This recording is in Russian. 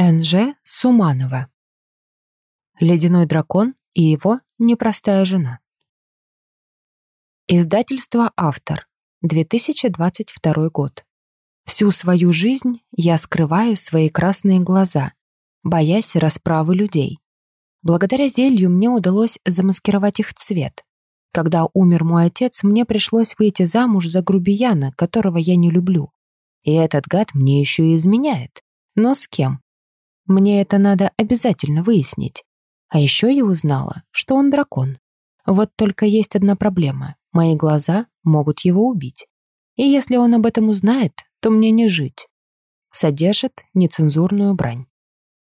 Н.Ж. Суманова. Ледяной дракон и его непростая жена. Издательство «Автор», 2022 год. Всю свою жизнь я скрываю свои красные глаза, боясь расправы людей. Благодаря зелью мне удалось замаскировать их цвет. Когда умер мой отец, мне пришлось выйти замуж за грубияна, которого я не люблю. И этот гад мне еще и изменяет. Но с кем? Мне это надо обязательно выяснить. А еще я узнала, что он дракон. Вот только есть одна проблема. Мои глаза могут его убить. И если он об этом узнает, то мне не жить. Содержит нецензурную брань.